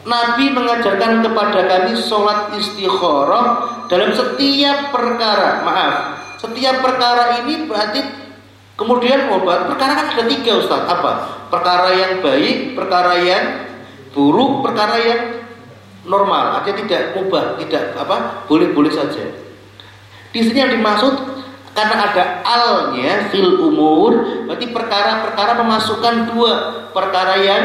Nabi mengajarkan kepada kami sholat istikharah dalam setiap perkara. Maaf, setiap perkara ini berarti kemudian obat. Perkara kan ada tiga Ustaz. Apa? Perkara yang baik, perkara yang buruk, perkara yang normal. Artinya tidak mubah, tidak apa, boleh-boleh saja. Di sini yang dimaksud karena ada alnya fil umur, berarti perkara-perkara memasukkan dua perkara yang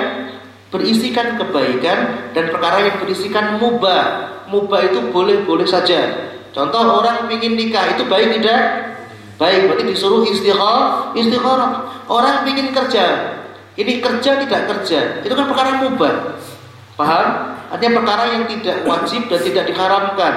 berisikan kebaikan dan perkara yang berisikan mubah. Mubah itu boleh-boleh saja. Contoh orang ingin nikah itu baik tidak? Baik, berarti disuruh istikharah, istikharah. Orang ingin kerja, ini kerja tidak kerja, itu kan perkara mubah. Paham? Artinya perkara yang tidak wajib dan tidak diharamkan.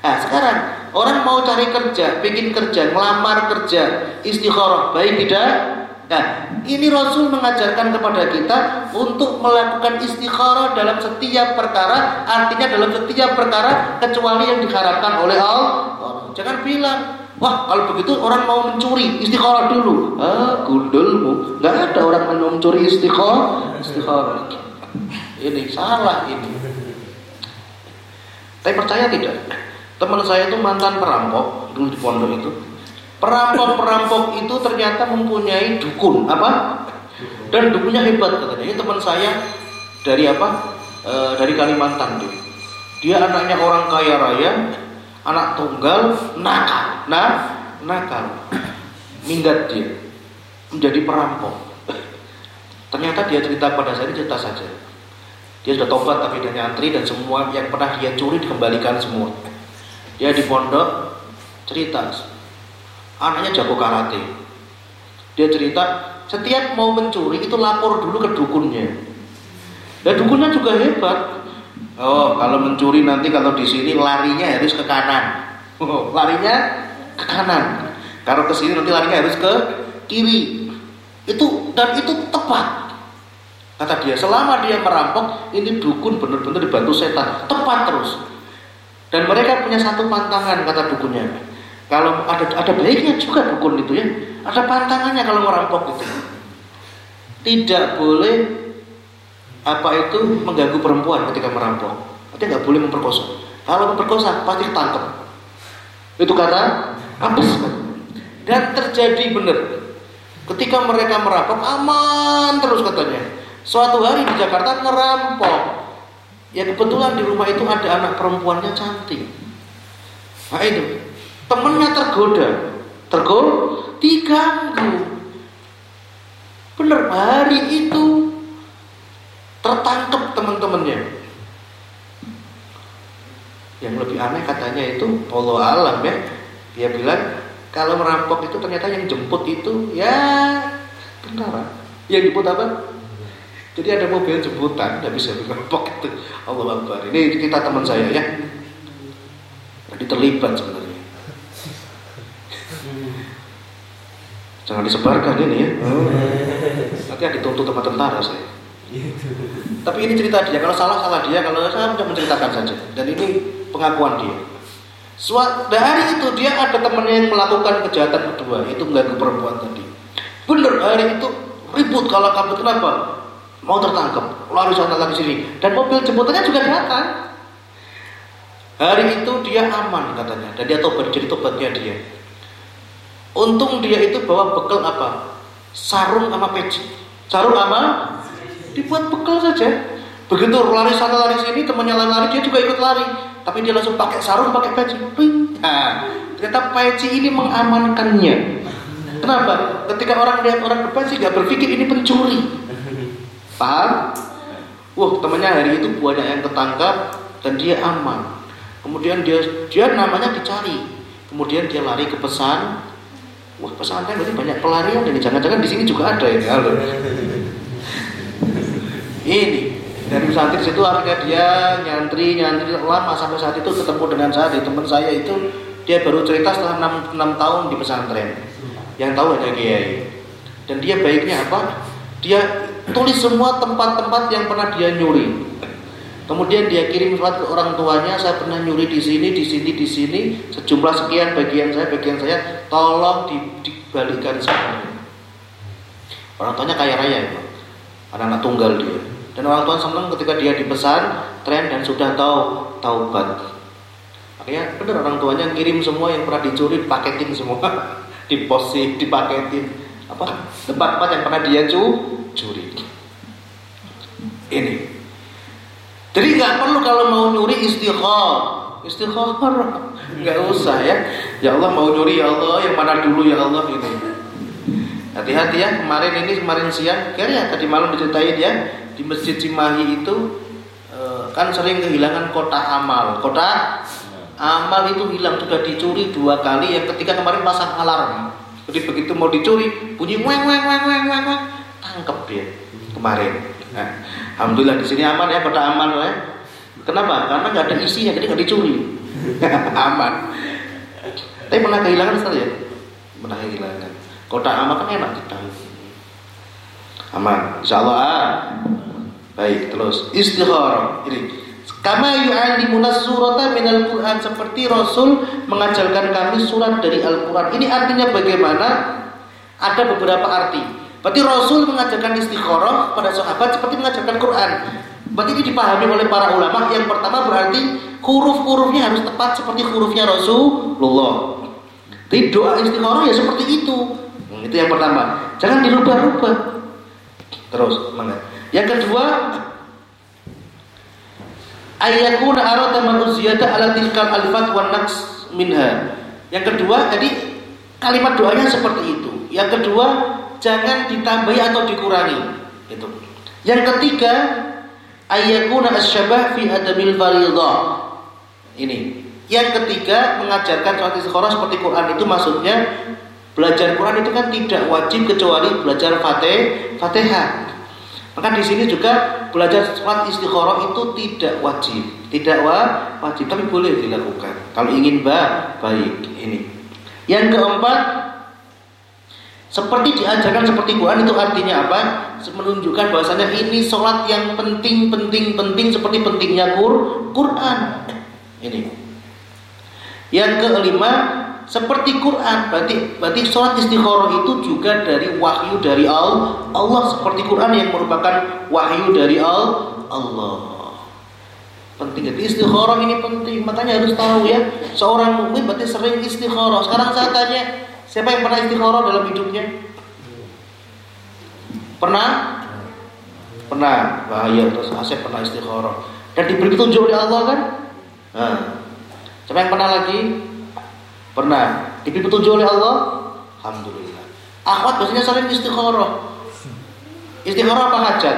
Nah, sekarang orang mau cari kerja, bikin kerja, melamar kerja, istikharah, baik tidak? Nah, ini Rasul mengajarkan kepada kita untuk melakukan istikharah dalam setiap perkara, artinya dalam setiap perkara kecuali yang diharapkan oleh Allah. Jangan bilang, wah kalau begitu orang mau mencuri, istikharah dulu. Ah, gundulmu. Gak ada orang mau mencuri istikharah, istikharah. Ini salah ini. Tapi percaya tidak? Teman saya itu mantan perampok dulu di pondok itu. Perampok-perampok itu ternyata mempunyai dukun apa? Dan dukunnya hebat katanya. Ini teman saya dari apa? E, dari Kalimantan tuh. Dia anaknya orang kaya raya, anak tunggal, nakal. Nah, nakal. Minggat dia menjadi perampok. Ternyata dia cerita pada saya cerita saja. Dia sudah tobat tapi dia nyantri dan semua yang pernah dia curi dikembalikan semua. Dia di pondok cerita anaknya jago karate. Dia cerita setiap mau mencuri itu lapor dulu ke dukunnya. Dan dukunnya juga hebat. Oh, kalau mencuri nanti kalau di sini larinya harus ke kanan. Oh, larinya ke kanan. Kalau ke sini nanti larinya harus ke kiri. Itu dan itu tepat. Kata dia, selama dia merampok, ini dukun benar-benar dibantu setan. Tepat terus. Dan mereka punya satu pantangan, kata dukunnya. Kalau ada ada baiknya juga dukun itu ya. Ada pantangannya kalau merampok itu. Tidak boleh apa itu mengganggu perempuan ketika merampok. Artinya nggak boleh memperkosa. Kalau memperkosa pasti tangkap. Itu kata apa? Dan terjadi benar. Ketika mereka merampok aman terus katanya. Suatu hari di Jakarta ngerampok. Ya kebetulan di rumah itu ada anak perempuannya cantik. Nah itu temennya tergoda, tergoda, diganggu. Bener hari itu tertangkap teman-temannya. Yang lebih aneh katanya itu Allah alam ya. Dia bilang kalau merampok itu ternyata yang jemput itu ya tentara. Yang jemput apa? Jadi ada mobil jemputan, tidak bisa dirampok itu. Allah Akbar. Ini kita teman saya ya. Jadi terlibat sebenarnya. Jangan disebarkan ini ya. Nanti ada dituntut sama tentara saya. Tapi ini cerita dia. Kalau salah salah dia. Kalau saya sudah menceritakan saja. Dan ini pengakuan dia. Suat, dari itu dia ada temannya yang melakukan kejahatan kedua, itu mengganggu perempuan tadi. Benar hari itu ribut kalau kamu kenapa? mau tertangkap lari sana lagi sini dan mobil jemputannya juga datang hari itu dia aman katanya dan dia tobat jadi tobatnya dia untung dia itu bawa bekal apa sarung sama peci. Sarung sama dibuat bekal saja. Begitu lari sana lari sini, temannya lari-lari dia juga ikut lari. Tapi dia langsung pakai sarung, pakai peci. Nah, ternyata peci ini mengamankannya. Kenapa? Ketika orang lihat orang berpeci nggak berpikir ini pencuri. Paham? Wah, temannya hari itu banyak yang ketangkap dan dia aman. Kemudian dia dia namanya dicari. Kemudian dia lari ke pesan. Wah, pesantren berarti banyak pelarian dan jangan-jangan di sini juga ada ini. Halo. Ini dari pesantren situ akhirnya dia nyantri nyantri. Lama sampai saat itu ketemu dengan saya di teman saya itu dia baru cerita setelah 6, 6 tahun di pesantren. Yang tahu hanya kiai. Dan dia baiknya apa? Dia tulis semua tempat-tempat yang pernah dia nyuri Kemudian dia kirim surat ke orang tuanya, saya pernah nyuri di sini, di sini, di sini, sejumlah sekian bagian saya, bagian saya, tolong di, dibalikan semuanya. Orang tuanya kaya raya itu, anak-anak tunggal dia. Dan orang tua senang ketika dia dipesan, tren dan sudah tahu taubat. Akhirnya benar orang tuanya kirim semua yang pernah dicuri, dipaketin semua, diposisi, dipaketin. Apa tempat-tempat yang pernah dia curi. Ini jadi nggak perlu kalau mau nyuri istighfar. Istighfar nggak usah ya. Ya Allah mau nyuri ya Allah yang mana dulu ya Allah ini. Hati-hati ya kemarin ini kemarin siang, kayaknya tadi malam diceritain ya di Masjid Cimahi itu eh, kan sering kehilangan kotak amal. Kotak amal itu hilang sudah dicuri dua kali. Yang ketiga kemarin pasang alarm. Jadi begitu mau dicuri bunyi weng weng weng weng weng, tangkep dia kemarin. Nah, Alhamdulillah di sini aman ya pada aman ya. Kenapa? Karena nggak ada isinya, jadi nggak dicuri. aman. Tapi pernah kehilangan Ustaz ya? Pernah kehilangan. Kotak aman kan enak kita. Aman. Insya Allah. Ah. Baik, terus istikharah. Ini Kama yu'allimuna surata minal Qur'an seperti Rasul mengajarkan kami surat dari Al-Qur'an. Ini artinya bagaimana? Ada beberapa arti. Berarti Rasul mengajarkan istikharah pada sahabat seperti mengajarkan Quran. Berarti ini dipahami oleh para ulama. Yang pertama berarti huruf-hurufnya harus tepat seperti hurufnya Rasulullah. Jadi doa istikharah ya seperti itu. Hmm, itu yang pertama. Jangan dirubah-rubah. Terus, mana? Yang kedua, ayakuna arada man uziyada ala tilkal alfat wan naqs minha. Yang kedua, jadi kalimat doanya seperti itu. Yang kedua, jangan ditambahi atau dikurangi. Itu. Yang ketiga, ayyakuna asyabah fi adamil fariidhah. Ini. Yang ketiga, mengajarkan sholat istikharah seperti Quran itu maksudnya belajar Quran itu kan tidak wajib kecuali belajar Fatih, Fatihah. Maka di sini juga belajar sholat istikharah itu tidak wajib, tidak wajib, tapi boleh dilakukan. Kalau ingin baik ini. Yang keempat, seperti diajarkan seperti Quran itu artinya apa? Menunjukkan bahwasanya ini sholat yang penting, penting, penting seperti pentingnya Quran. Ini. Yang kelima, seperti Quran, berarti berarti sholat istikharah itu juga dari wahyu dari Allah. Allah seperti Quran yang merupakan wahyu dari Allah. Penting jadi istikharah ini penting, makanya harus tahu ya. Seorang mukmin berarti sering istikharah. Sekarang saya tanya, Siapa yang pernah istikharah dalam hidupnya? Pernah? Pernah. Bahaya terus Asep pernah istikharah. Dan diberi petunjuk oleh Allah kan? Nah. Siapa yang pernah lagi? Pernah. Diberi petunjuk oleh Allah? Alhamdulillah. Akhwat biasanya saling istikharah. Istikharah apa hajat?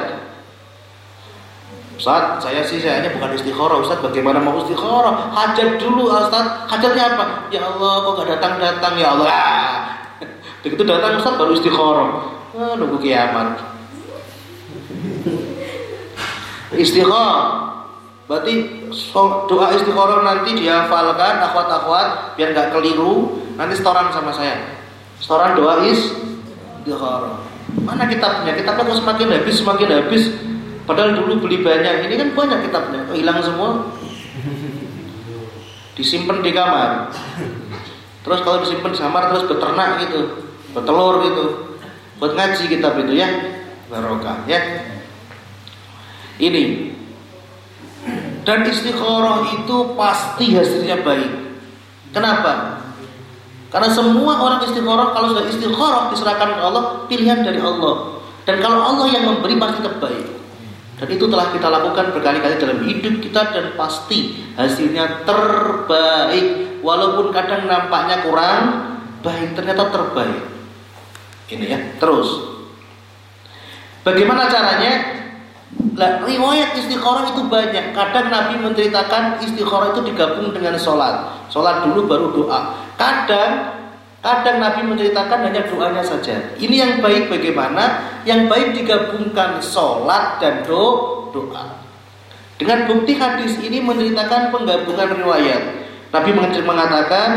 Ustaz, saya sih saya hanya bukan istikharah. Ustaz, bagaimana mau istikharah? Hajat dulu, Ustaz. Hajatnya apa? Ya Allah, kok gak datang-datang ya Allah. Begitu datang Ustaz baru istikharah. Ah, nunggu kiamat. Istikharah. Berarti doa istikharah nanti dihafalkan akhwat-akhwat biar nggak keliru. Nanti setoran sama saya. Setoran doa istikharah. Mana kitabnya? Kitabnya kok semakin habis semakin habis Padahal dulu beli banyak, ini kan banyak kitabnya, oh, hilang semua. Disimpan di kamar. Terus kalau disimpan di kamar terus beternak gitu, bertelur gitu. Buat ngaji kitab itu ya, barokah ya. Ini. Dan istikharah itu pasti hasilnya baik. Kenapa? Karena semua orang istikharah kalau sudah istikharah diserahkan ke Allah, pilihan dari Allah. Dan kalau Allah yang memberi pasti terbaik. Dan itu telah kita lakukan berkali-kali dalam hidup kita dan pasti hasilnya terbaik. Walaupun kadang nampaknya kurang baik, ternyata terbaik. Ini ya, terus. Bagaimana caranya? Lah, riwayat istikharah itu banyak. Kadang Nabi menceritakan istikharah itu digabung dengan sholat. Sholat dulu baru doa. Kadang kadang Nabi menceritakan hanya doanya saja. Ini yang baik bagaimana? Yang baik digabungkan sholat dan do doa. Dengan bukti hadis ini menceritakan penggabungan riwayat. Nabi mengatakan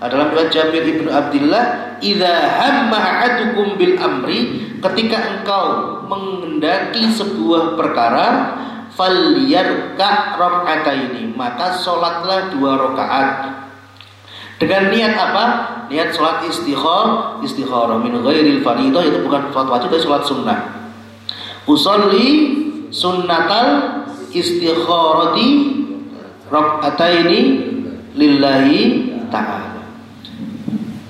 dalam riwayat Jabir ibnu Abdullah, "Idza hamma ahadukum bil amri," ketika engkau mengendaki sebuah perkara falyarka ini maka sholatlah dua rakaat dengan niat apa? Niat sholat istighfar, istighfar min ghairil faridah itu bukan sholat wajib tapi sholat sunnah. Usolli sunnatal istikharati ini lillahi ta'ala.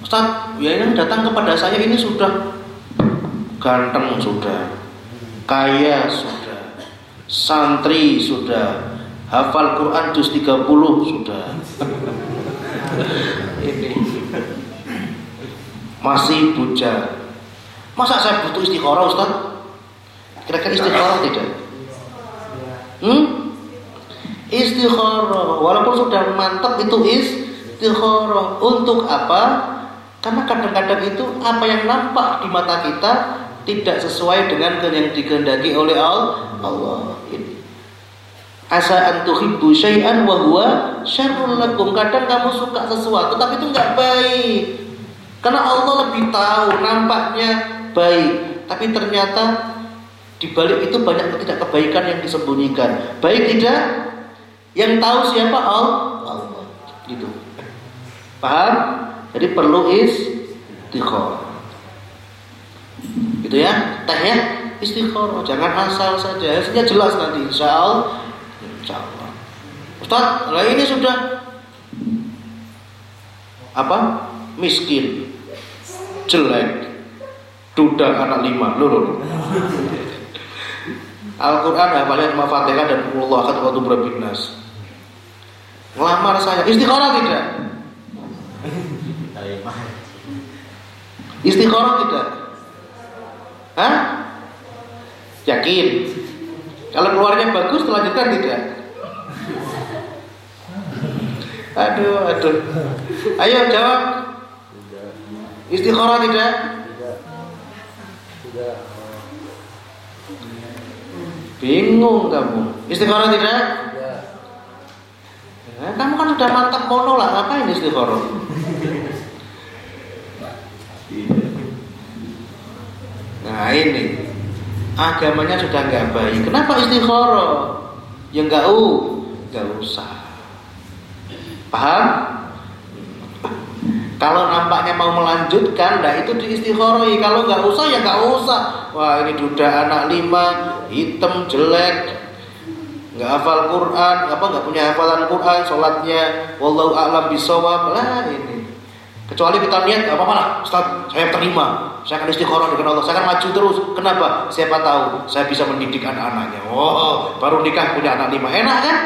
Ustaz, ya yang datang kepada saya ini sudah ganteng sudah, kaya sudah, santri sudah, hafal Quran juz 30 sudah. Ini masih bujang. Masa saya butuh istikharah Ustaz? Kira-kira istikharah tidak? Hmm? Istikharah walaupun sudah mantap itu istikharah untuk apa? Karena kadang-kadang itu apa yang nampak di mata kita tidak sesuai dengan yang dikehendaki oleh Allah. Asa antuhibbu syai'an wa huwa syarrul lakum. Kadang kamu suka sesuatu tapi itu enggak baik. Karena Allah lebih tahu nampaknya baik, tapi ternyata di balik itu banyak tidak kebaikan yang disembunyikan. Baik tidak? Yang tahu siapa Allah. Gitu. Paham? Jadi perlu istiqomah. Itu ya, tehnya istikharah, jangan asal saja. Hasilnya jelas nanti insya Allah. Insya Allah. Ustaz, lah ini sudah apa? Miskin, jelek, duda anak lima, lho Al-Quran hafalnya cuma Fatihah dan Allah akan waktu berbinas. Ngelamar saya, istikharah tidak? Istikharah tidak? Hah? Yakin? Kalau keluarnya bagus, lanjutkan tidak? Aduh, aduh. Ayo jawab. Istikharah tidak? Bingung kamu. Istikharah tidak? Nah, kamu kan sudah mantap mono lah, ngapain istikharah? Nah ini agamanya sudah nggak baik. Kenapa istikharah? Ya nggak u, nggak usah. Paham? Kalau nampaknya mau melanjutkan, nah itu di istikharah. Kalau nggak usah ya nggak usah. Wah ini duda anak lima, hitam jelek, nggak hafal Quran, apa nggak punya hafalan Quran, sholatnya wallahu a'lam bisawab lah ini. Kecuali kita niat nggak apa-apa lah, Ustaz, saya terima. Saya akan istiqoroh dengan Allah. Saya akan maju terus. Kenapa? Siapa tahu saya bisa mendidik anak-anaknya. Oh, baru nikah punya anak lima. Enak kan?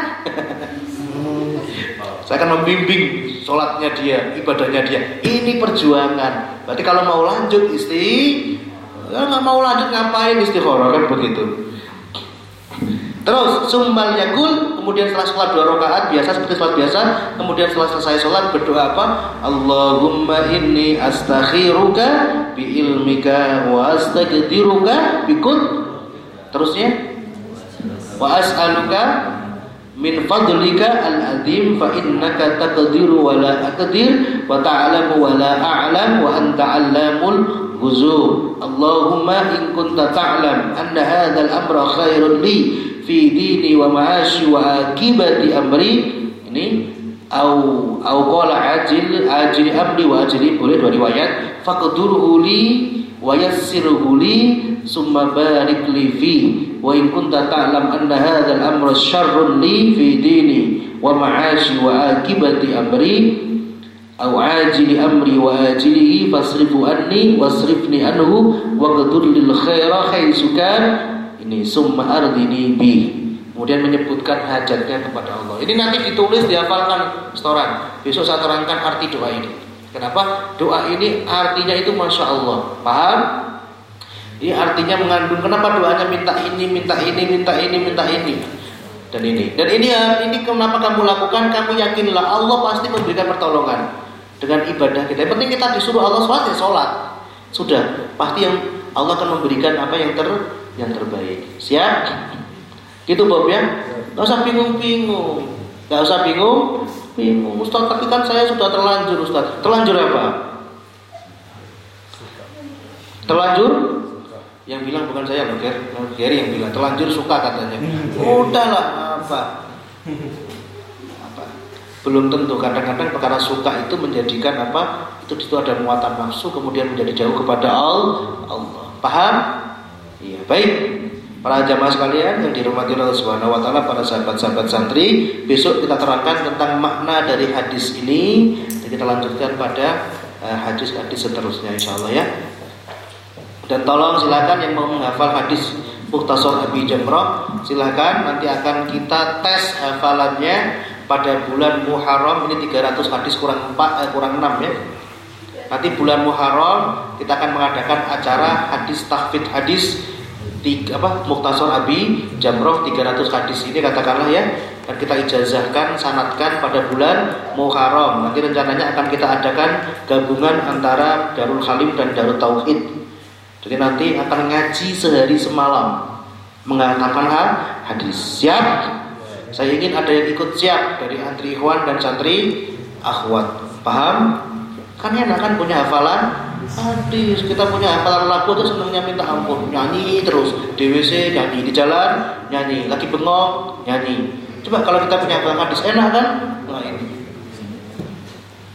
saya akan membimbing sholatnya dia, ibadahnya dia. Ini perjuangan. Berarti kalau mau lanjut isti, ya nggak mau lanjut ngapain istiqoroh kan begitu. Terus summal yakul kemudian setelah sholat dua rakaat biasa seperti sholat biasa kemudian setelah selesai sholat berdoa apa Allahumma inni astakhiruka bi ilmika wa astaqdiruka bi terusnya wa as'aluka min fadlika al-azim fa innaka taqdiru wa la aqdir wa ta'lamu wa la a'lam wa anta 'allamul ghuyub Allahumma in kunta ta'lam anna hadha al-amra khairun li fi dini wa ma'ashi wa akibati amri ini au au qala ajil ajil amri wa ajli boleh dua riwayat faqdurhu li wa yassirhu li summa barik li fi. Wa in kunta ta'lam anna hadha al-amra syarrun li fi dini wa ma'ashi wa akibati amri. Au ajili amri wa ajilihi fasrifu anni wasrifni anhu wa qadur lil khaira khaisukan ini summa ardini bi. Kemudian menyebutkan hajatnya kepada Allah. Ini nanti ditulis dihafalkan setoran. Besok saya terangkan arti doa ini kenapa doa ini artinya itu masya Allah paham ini artinya mengandung kenapa doanya minta ini minta ini minta ini minta ini dan ini dan ini ya ini kenapa kamu lakukan kamu yakinlah Allah pasti memberikan pertolongan dengan ibadah kita. Yang penting kita disuruh Allah ya sholat. Sudah pasti yang Allah akan memberikan apa yang ter yang terbaik. Siap? Gitu Bob ya? Gak usah bingung-bingung. Gak usah bingung. Bingung. Ustaz, tapi kan saya sudah terlanjur Ustaz. Terlanjur apa? Terlanjur? Yang bilang bukan saya loh, Gary yang bilang terlanjur suka katanya. Udahlah apa? belum tentu kadang-kadang perkara suka itu menjadikan apa itu itu ada muatan nafsu kemudian menjadi jauh kepada Allah paham iya baik para jamaah sekalian yang dirahmati Allah Subhanahu wa taala para sahabat-sahabat santri besok kita terangkan tentang makna dari hadis ini. Dan kita lanjutkan pada eh, hadis-hadis seterusnya insyaallah ya. Dan tolong silakan yang mau menghafal hadis Mukhtasar Abi Jamrah silakan. Nanti akan kita tes hafalannya pada bulan Muharram. Ini 300 hadis kurang 4 eh, kurang 6 ya. Nanti bulan Muharram kita akan mengadakan acara hadis tahfidz hadis tiga, apa Muktasar Abi Jamroh 300 hadis ini katakanlah ya dan kita ijazahkan sanatkan pada bulan Muharram. Nanti rencananya akan kita adakan gabungan antara Darul Halim dan Darul Tauhid. Jadi nanti akan ngaji sehari semalam mengatakan hadis. Siap? Saya ingin ada yang ikut siap dari antri ikhwan dan santri akhwat. Paham? Kan ya kan punya hafalan hadis. Kita punya hafalan lagu tuh senangnya minta ampun. Nyanyi terus. Di WC nyanyi, di jalan nyanyi, lagi bengong nyanyi. Coba kalau kita punya hafalan hadis enak kan? Nah ini.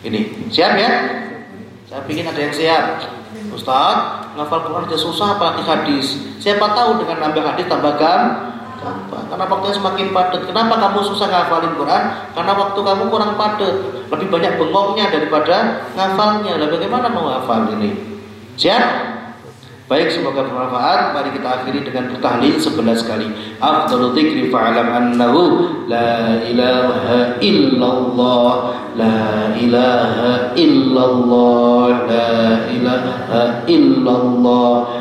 Ini. Siap ya? Saya ingin ada yang siap. Ustaz, ngafal Quran aja susah apalagi hadis. Siapa tahu dengan nambah hadis tambah Gampang. Karena waktunya semakin padat. Kenapa kamu susah ngafalin Quran? Karena waktu kamu kurang padat. Lebih banyak bengoknya daripada ngafalnya. Lalu bagaimana mau ngafal ini? Siap? Baik, semoga bermanfaat. Mari kita akhiri dengan bertahlil sebelas kali. Afdalu dzikri fa'alam annahu la ilaha illallah la ilaha illallah la ilaha illallah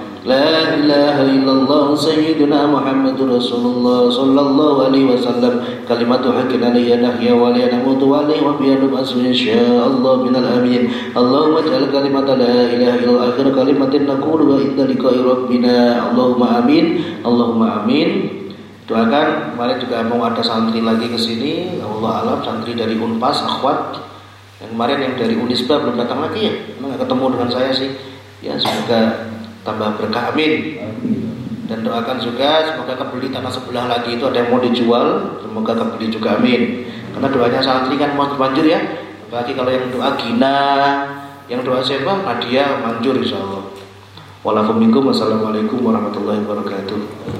لا إله إلا الله سيدنا محمد رسول الله صلى الله عليه وسلم كلمة حق علي نحيا ولا نموت وعليه وبها نبعث إن شاء الله من الآمين اللهم اجعل كلمة لا إله إلا آخر كلمة نقولها عند لقاء ربنا اللهم آمين اللهم آمين doakan kemarin juga mau ada santri lagi ke sini Allah alam santri dari Unpas akhwat yang kemarin yang dari Unisba belum datang lagi ya nggak ketemu dengan saya sih ya semoga tambah berkah amin. Dan doakan juga semoga kebeli tanah sebelah lagi itu ada yang mau dijual semoga kebeli juga amin. Karena doanya santri kan mau terbanjur ya. Apalagi kalau yang doa Gina yang doa siapa Nadia manjur insya Allah. Wassalamualaikum warahmatullahi wabarakatuh